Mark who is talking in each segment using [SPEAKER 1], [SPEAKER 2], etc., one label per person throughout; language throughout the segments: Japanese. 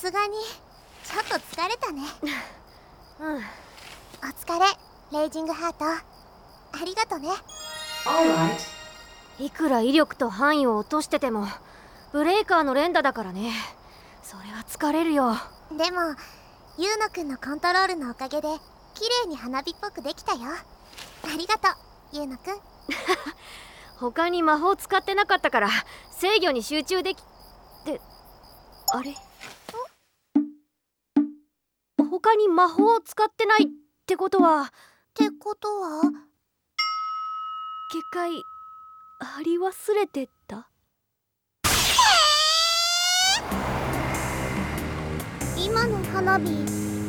[SPEAKER 1] すがに。ちょっと疲れたね。
[SPEAKER 2] うん。
[SPEAKER 1] お疲れレイジングハート。ありがとね。
[SPEAKER 3] Alright.
[SPEAKER 2] いくら威力と範囲を落としててもブレイカーの連打だからね。それは疲れるよ。
[SPEAKER 1] でもユーノくんのコントロールのおかげで綺麗に花火っぽくできたよ。ありがとうユーノくん
[SPEAKER 2] 他に魔法使ってなかったから制御に集中できってあれ？他に魔法を使ってないってことは。
[SPEAKER 1] ってことは？
[SPEAKER 2] 結界貼り忘れてた？
[SPEAKER 1] 今の花火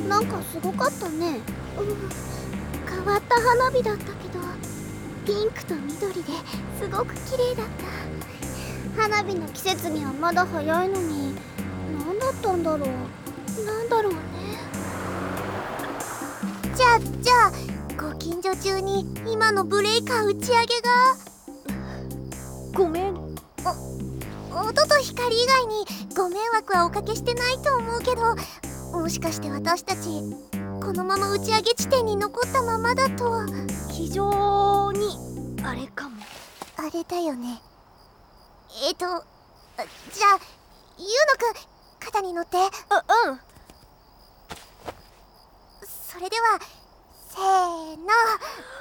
[SPEAKER 1] なんかすごかったね。うん変わった花火だったけどピンクと緑ですごく綺麗だった。花火の季節にはまだ早いのに何だったんだろう。なんだろうねあじゃあご近所中に今のブレイカー打ち上げが？
[SPEAKER 2] ごめん。
[SPEAKER 1] 音と光以外にご迷惑はおかけしてないと思うけどもしかして私たちこのまま打ち上げ地点に残ったままだと
[SPEAKER 2] 非常にあれかも。
[SPEAKER 1] あれだよね。えっ、とあじゃあゆうのくん肩に乗って。
[SPEAKER 2] ううん。
[SPEAKER 1] それではせーの。